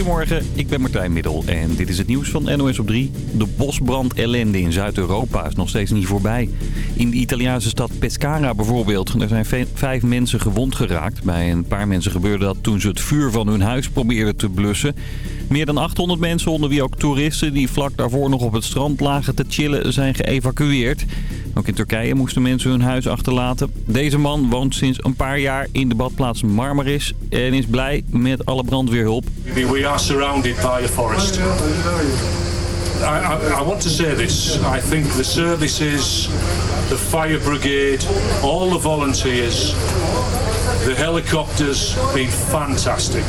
Goedemorgen, ik ben Martijn Middel en dit is het nieuws van NOS op 3. De bosbrand ellende in Zuid-Europa is nog steeds niet voorbij. In de Italiaanse stad Pescara bijvoorbeeld. Er zijn vijf mensen gewond geraakt. Bij een paar mensen gebeurde dat toen ze het vuur van hun huis probeerden te blussen. Meer dan 800 mensen, onder wie ook toeristen die vlak daarvoor nog op het strand lagen te chillen, zijn geëvacueerd. Ook in Turkije moesten mensen hun huis achterlaten. Deze man woont sinds een paar jaar in de badplaats Marmaris en is blij met alle brandweerhulp. We are surrounded by a forest. I, I, I want to say this. I think the services, the fire brigade, all the volunteers, the helicopters, been fantastic.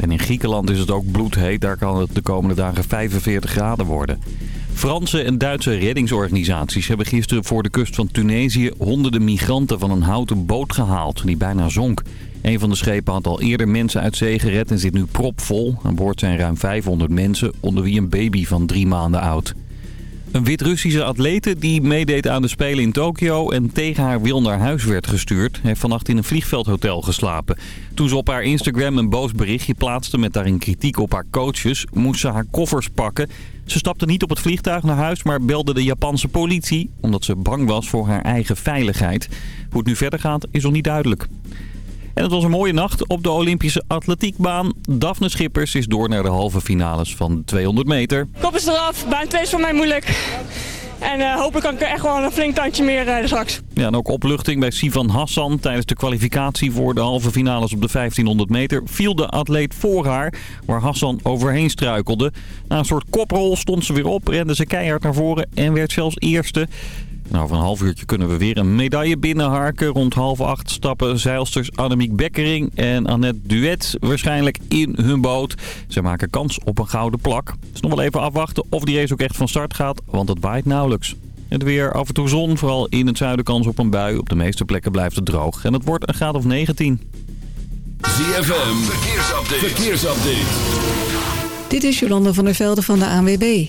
En in Griekenland is het ook bloedheet. Daar kan het de komende dagen 45 graden worden. Franse en Duitse reddingsorganisaties hebben gisteren voor de kust van Tunesië honderden migranten van een houten boot gehaald die bijna zonk. Een van de schepen had al eerder mensen uit zee gered en zit nu propvol. Aan boord zijn ruim 500 mensen, onder wie een baby van drie maanden oud. Een Wit-Russische atlete die meedeed aan de Spelen in Tokio en tegen haar wil naar huis werd gestuurd, heeft vannacht in een vliegveldhotel geslapen. Toen ze op haar Instagram een boos berichtje plaatste met daarin kritiek op haar coaches, moest ze haar koffers pakken. Ze stapte niet op het vliegtuig naar huis, maar belde de Japanse politie, omdat ze bang was voor haar eigen veiligheid. Hoe het nu verder gaat, is nog niet duidelijk. En het was een mooie nacht op de Olympische atletiekbaan. Daphne Schippers is door naar de halve finales van 200 meter. Kop is eraf, baan 2 is voor mij moeilijk. En uh, hopelijk kan ik er echt wel een flink tandje meer uh, straks. Ja, en ook opluchting bij Sivan Hassan. Tijdens de kwalificatie voor de halve finales op de 1500 meter viel de atleet voor haar, waar Hassan overheen struikelde. Na een soort koprol stond ze weer op, rende ze keihard naar voren en werd zelfs eerste. Nou, over een half uurtje kunnen we weer een medaille binnenharken. Rond half acht stappen zeilsters Annemiek Bekkering en Annette Duet waarschijnlijk in hun boot. Ze maken kans op een gouden plak. Het is nog wel even afwachten of die race ook echt van start gaat, want het waait nauwelijks. Het weer af en toe zon, vooral in het zuiden kans op een bui. Op de meeste plekken blijft het droog en het wordt een graad of 19. ZFM, verkeersupdate. verkeersupdate. Dit is Jolanda van der Velde van de ANWB.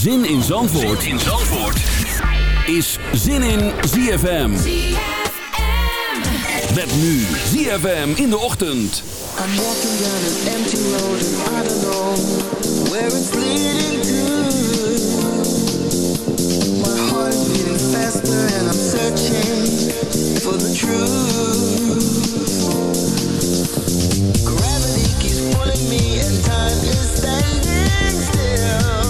Zin in Zandvoort, zin in Zandvoort. is Zin in ZFM. ZFM. Met nu ZFM in de ochtend. I'm walking down an empty road and I don't know where it's leading to. My heart is beating faster and I'm searching for the truth. Gravity keeps pulling me and time is standing still.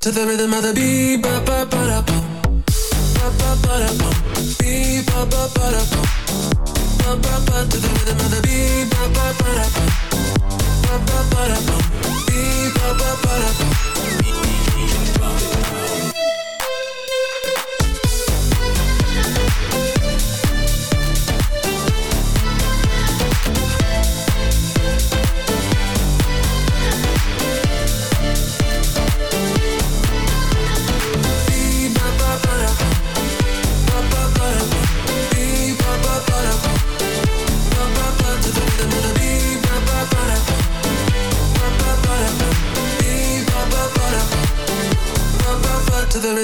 To the rhythm of the beat, ba ba ba da bum. Ba ba ba ba ba ba to the rhythm of the beat, ba ba ba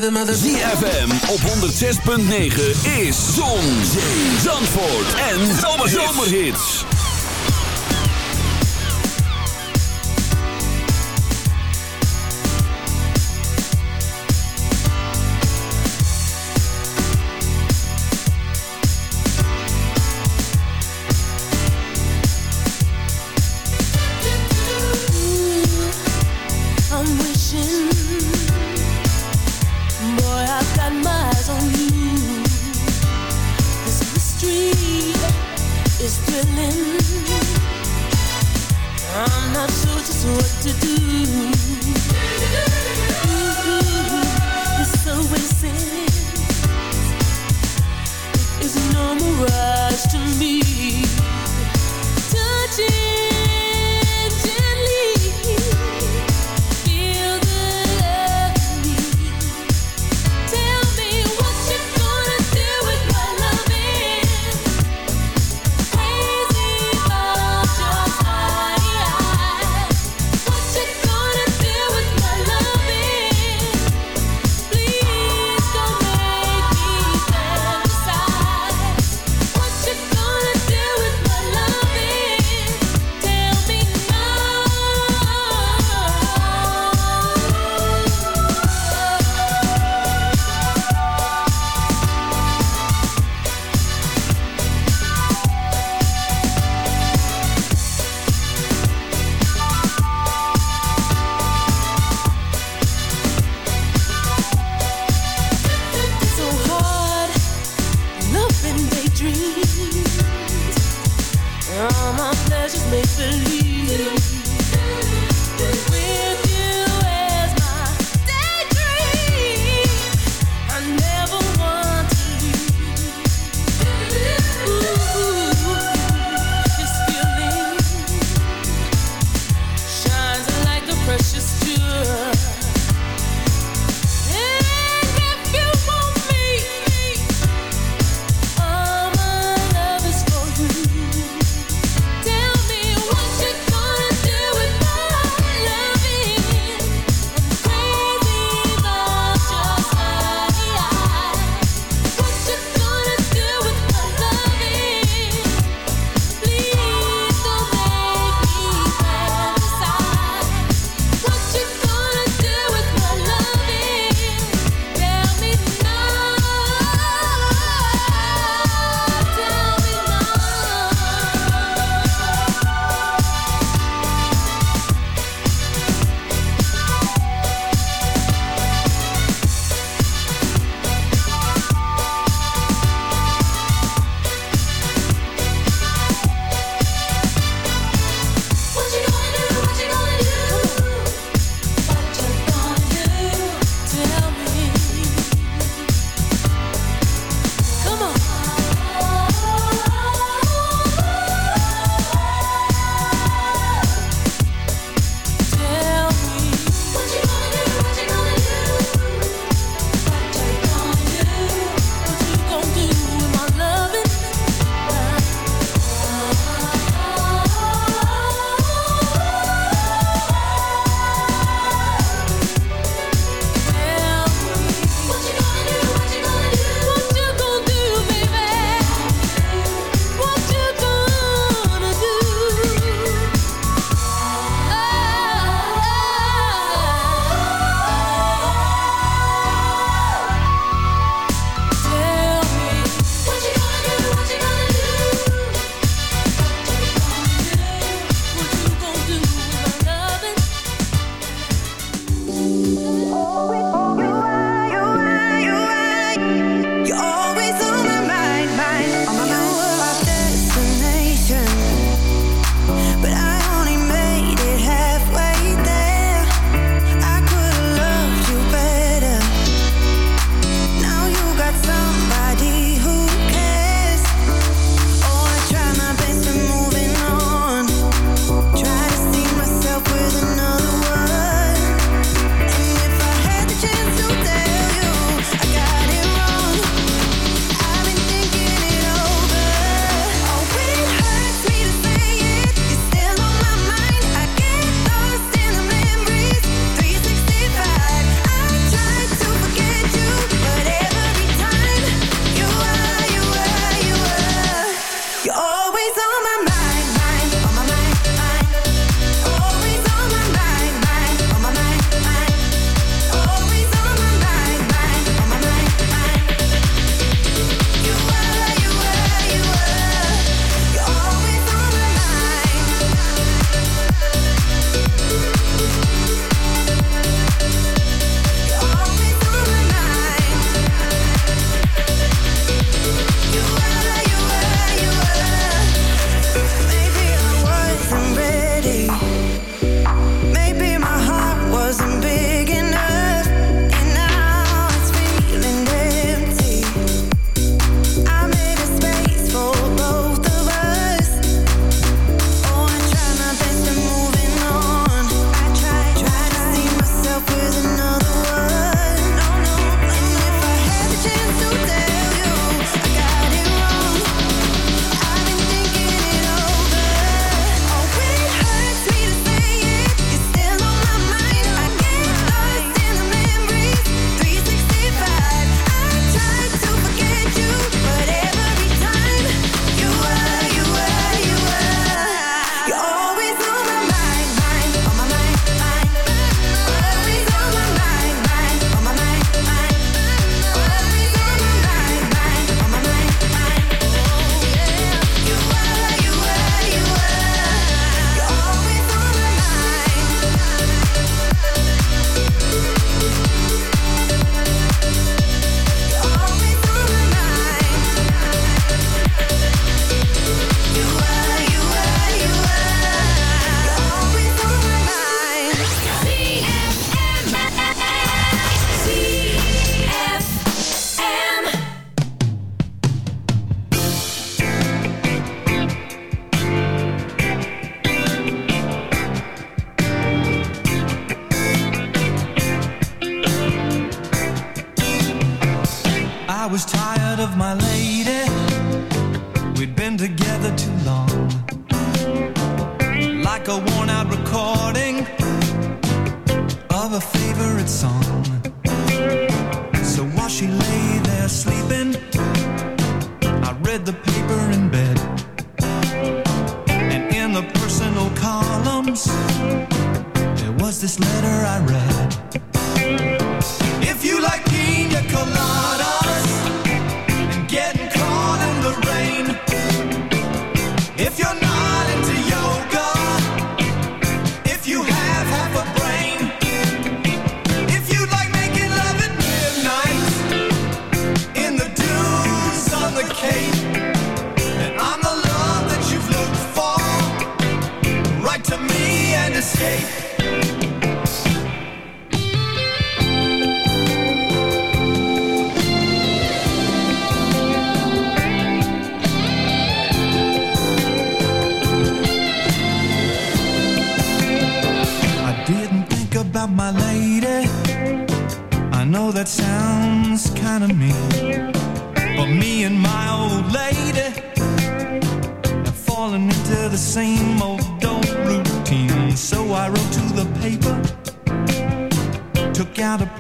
rhythm of ZFM op 106.9 is Zon, Zandvoort en Zomerhits. Zomerhits. Same old routine. So I wrote to the paper, took out a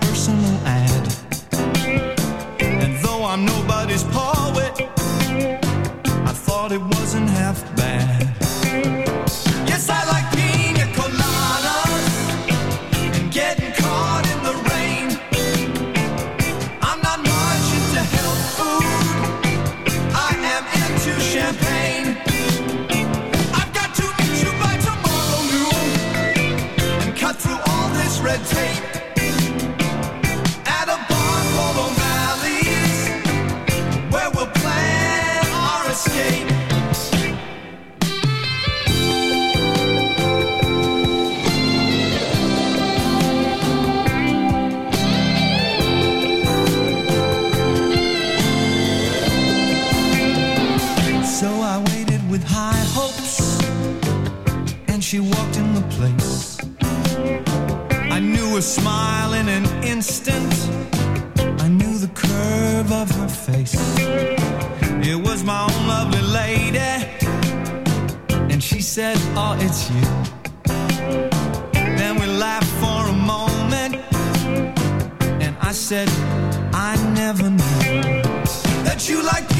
said, "I never knew that you like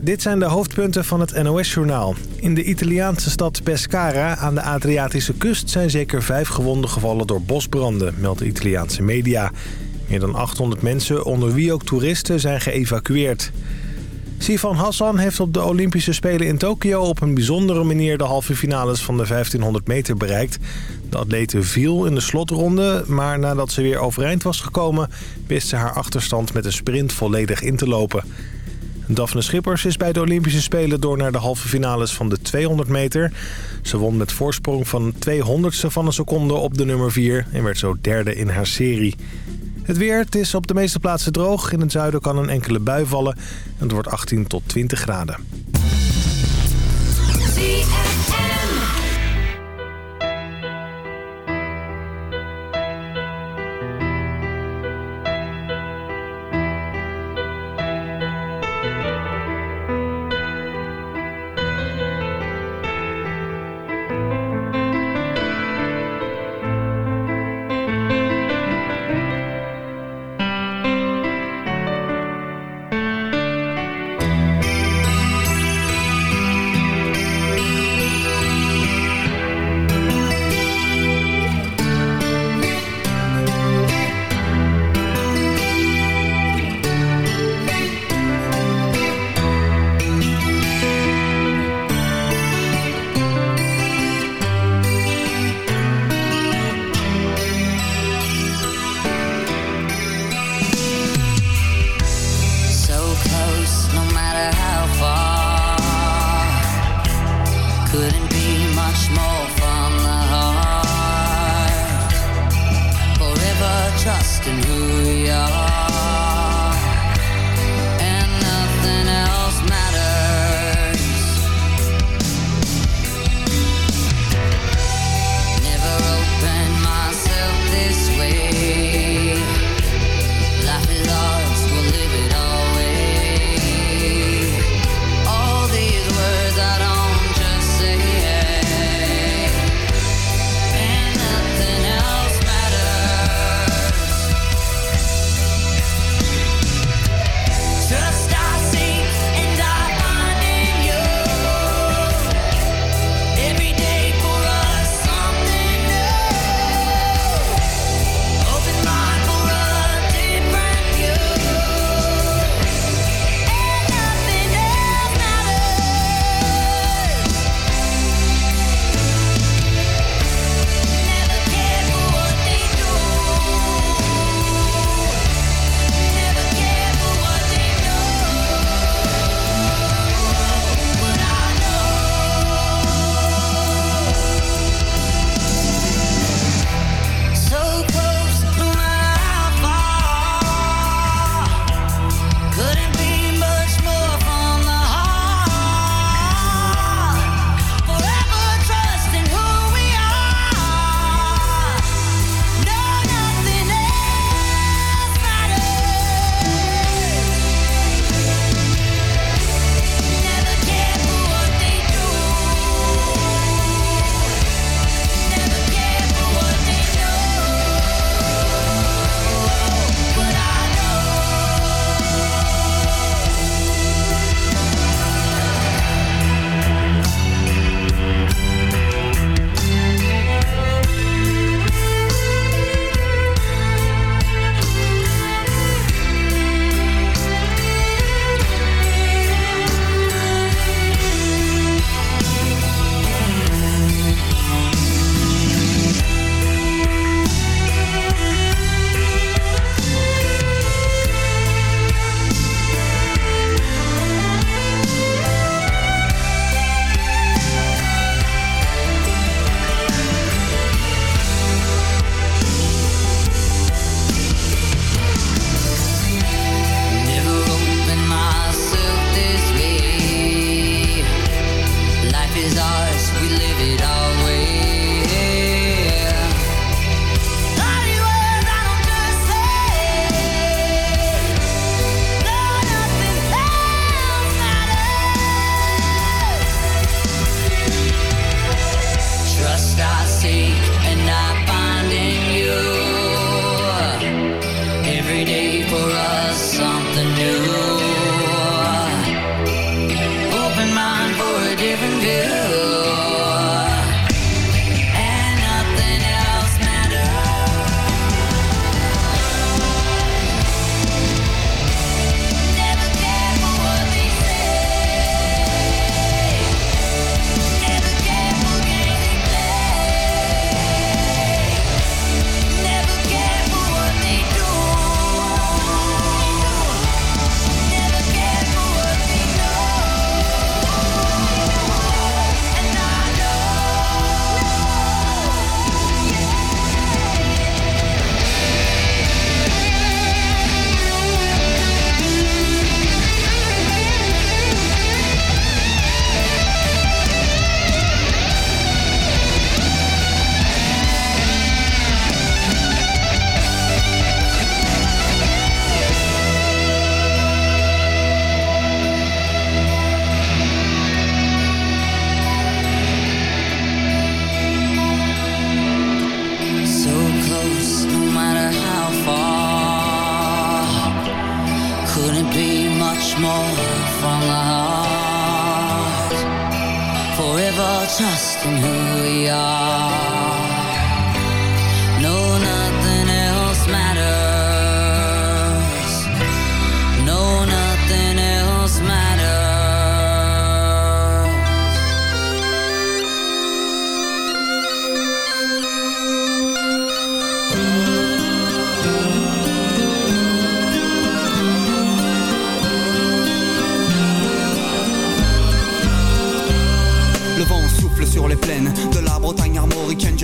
Dit zijn de hoofdpunten van het NOS-journaal. In de Italiaanse stad Pescara aan de Adriatische kust... zijn zeker vijf gewonden gevallen door bosbranden, meldt Italiaanse media. Meer dan 800 mensen, onder wie ook toeristen, zijn geëvacueerd. Sifan Hassan heeft op de Olympische Spelen in Tokio... op een bijzondere manier de halve finales van de 1500 meter bereikt. De atlete viel in de slotronde, maar nadat ze weer overeind was gekomen... wist ze haar achterstand met een sprint volledig in te lopen. Daphne Schippers is bij de Olympische Spelen door naar de halve finales van de 200 meter. Ze won met voorsprong van 200ste van een seconde op de nummer 4 en werd zo derde in haar serie. Het weer, het is op de meeste plaatsen droog. In het zuiden kan een enkele bui vallen en het wordt 18 tot 20 graden.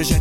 hoje é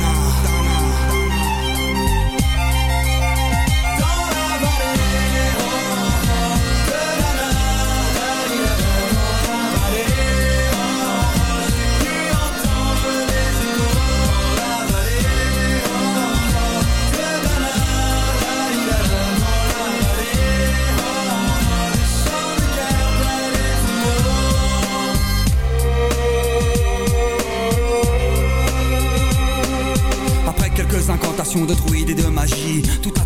protection d'autrui et de magie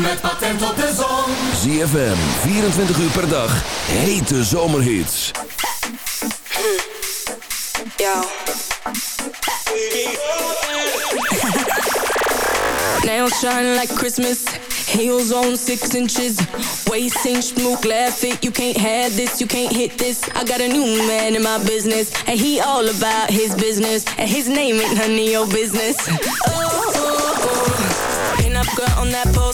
met patent op de zon. ZFM, 24 uur per dag, hete zomerhits. Yo. Nails shine like Christmas. Heels on six inches. Waist inch, smoke, laugh it. You can't have this, you can't hit this. I got a new man in my business. And he all about his business. And his name ain't none of business. Oh, oh, oh. Pin up girl on that post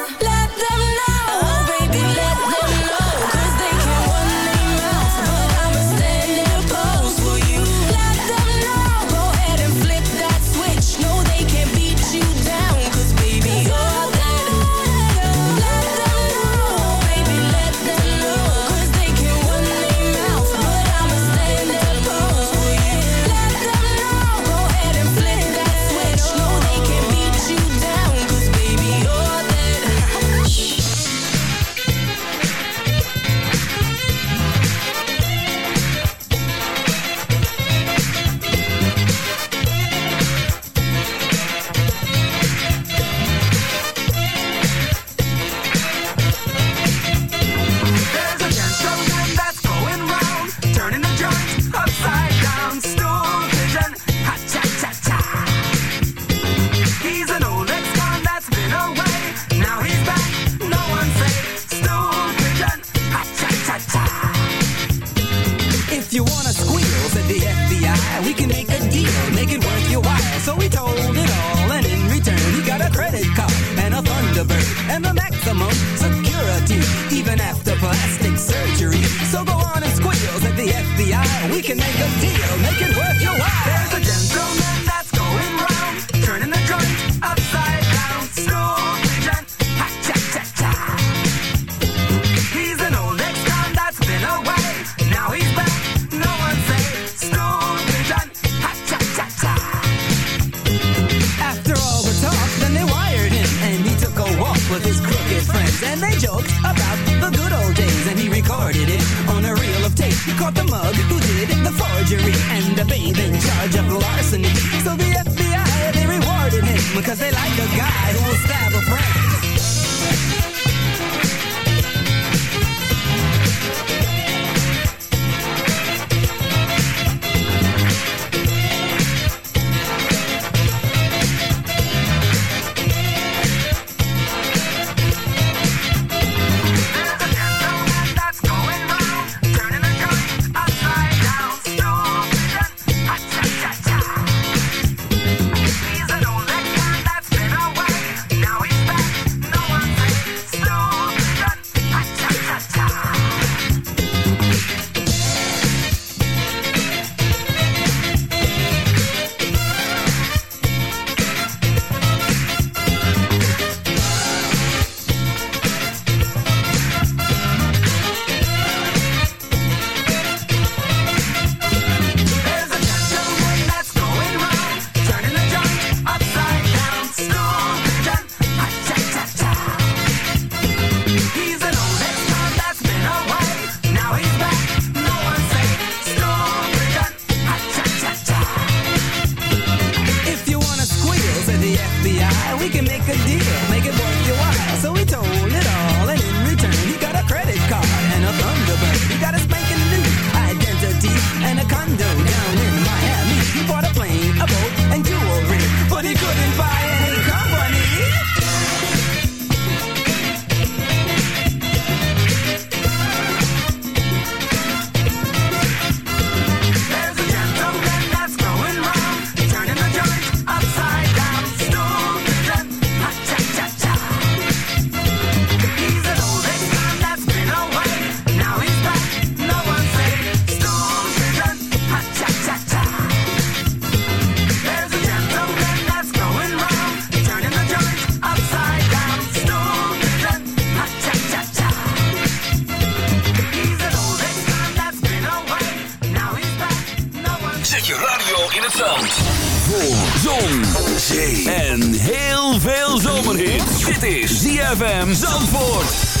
Zandvoort.